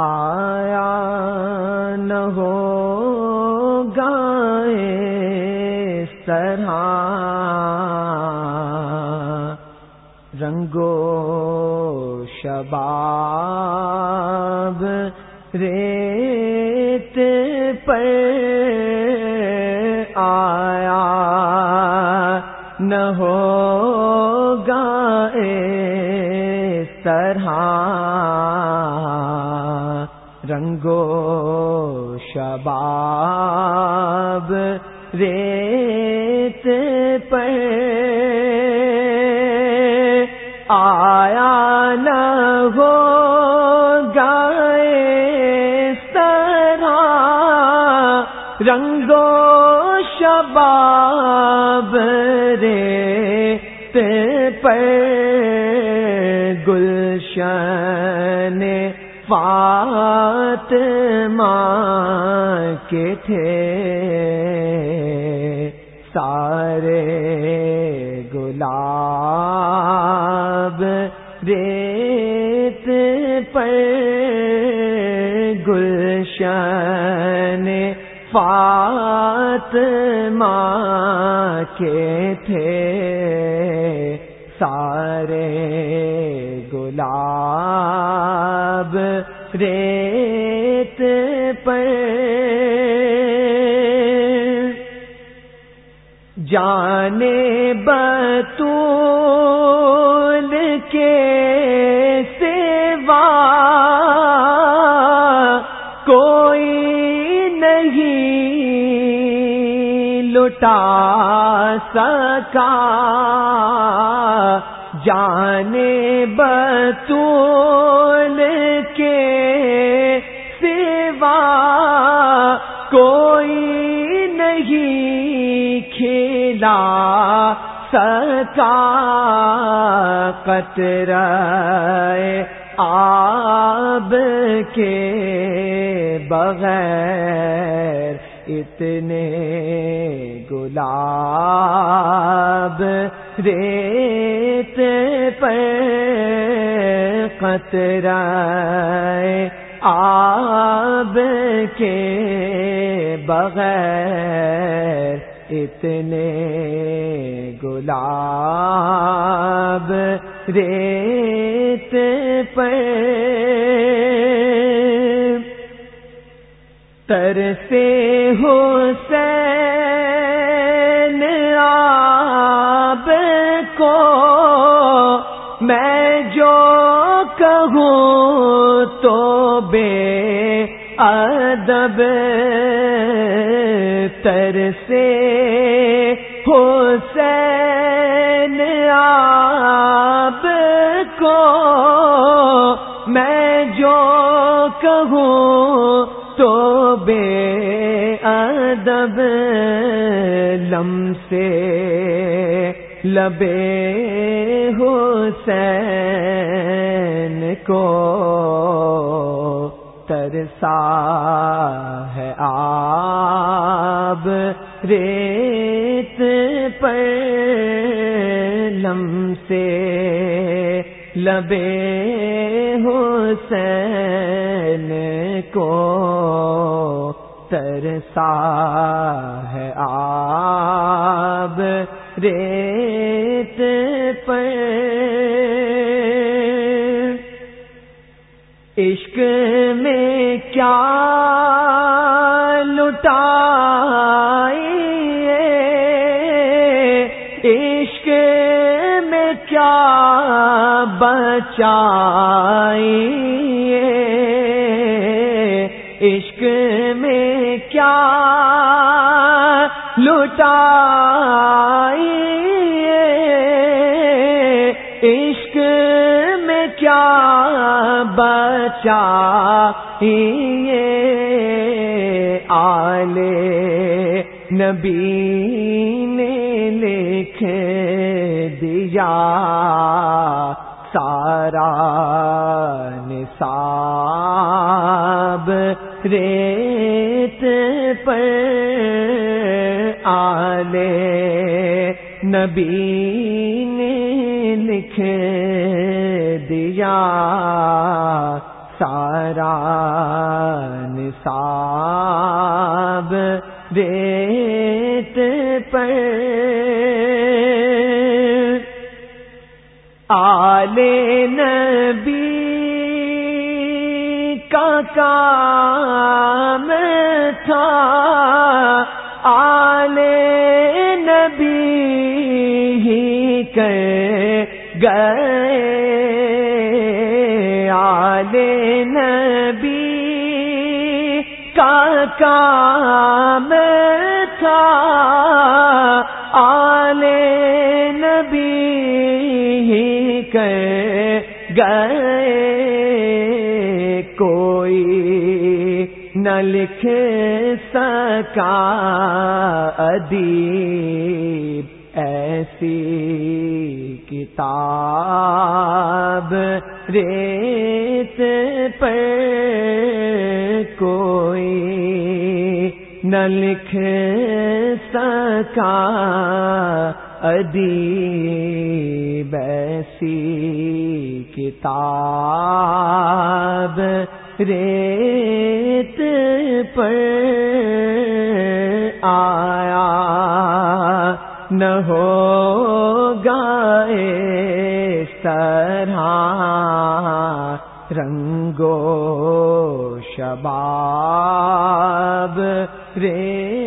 آیا نہ ہو گائے طرح رنگو شباب ریت پر آیا نہ ہو گائے طرح رنگو شباب ریت پر آیا نہ ہو گائے طرح رنگو شباب ریت پر گلشن فاطمہ کے تھے سارے گلاب ریت پر گلشن فاطمہ کے تھے ریت پر جانے بطول کے سوا کوئی نہیں لٹا سکا جانے بطول کے نہیں کھیلا سکا قطر آب کے بغیر اتنے گلاب ریت پر قطر آب کے بغیر اتنے گلاب ریت پر ترسے ہو کہوں تو بے ادب ترسے حسین آب کو میں جو کہوں تو بے ادب لم سے لبے حسین کو ترسا ہے آب ریت پر لم سے لبے حسین کو ترسا ہے آب ریت میں کیا لٹائیے؟ عشق میں کیا بچائیے؟ عشق میں کیا لٹائیے؟ عشق میں کیا بچا آلے نبی نے لکھ دیا سارا نصاب ریت پر آلے نبی نے لکھ دیا سارا نصاب ریت پر۔ آل نبی کا کام نبی کا کام تھا، آل نبی ہی کہ گئے، کوئی نہ لکھ سکا ادیب ایسی کتاب ریت پر کوئی نہ لکھ سکا ادیب ایسی کتاب ریت پر آیا نہ ہو گائے طرح رنگو شباب رے